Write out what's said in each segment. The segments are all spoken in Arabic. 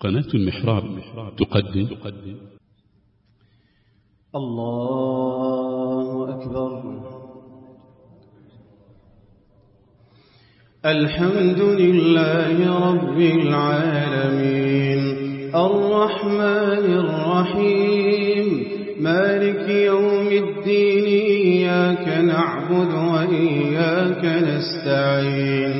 قناة المحراب تقدم. الله أكبر. الحمد لله رب العالمين. الرحمن الرحيم. مالك يوم الدين. إياك نعبد وإياك نستعين.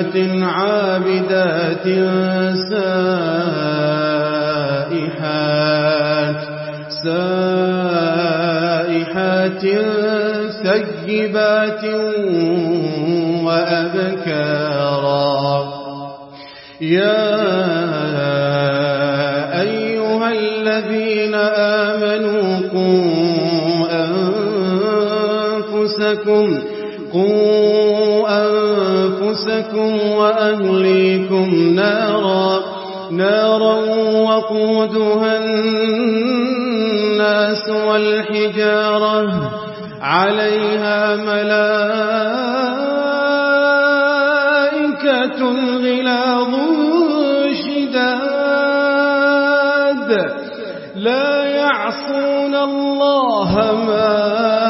تائبات عابدات سائحات سائحات سيبات وأبكارا يا أيها الذين آمنوا قوا أنفسكم قوا أنفسكم وأهليكم نارا نارا وقودها الناس والحجارة عليها ملائكة غلاظ شداد لا يعصون الله ما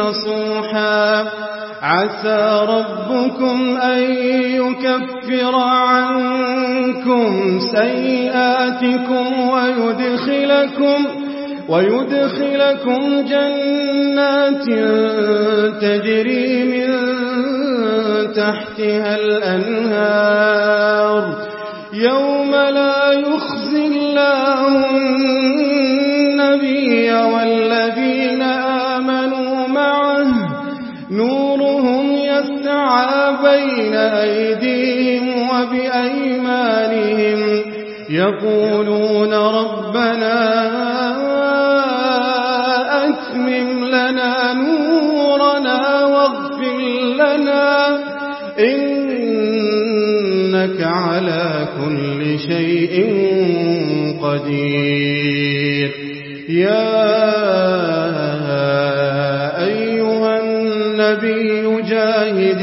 نصوحا. عسى ربكم أن يكفر عنكم سيئاتكم ويدخلكم ويدخلكم جنات تجري من تحتها الأنهار. يوم لا يخزي الله بين أيديهم وبأيمانهم يقولون ربنا أتمم لنا نورنا واغفر لنا إنك على كل شيء قدير. يا أيها النبي جاهد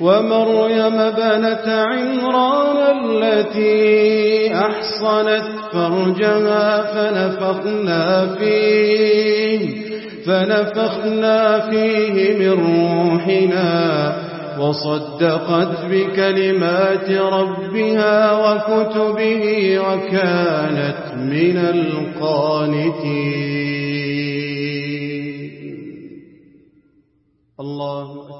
ومريم بنت عمران التي أحصنت فرجها فنفخنا فيه فنفخنا فيه من روحنا وصدقت بكلمات ربها وكتبه وكانت من القانتين. الله أكبر.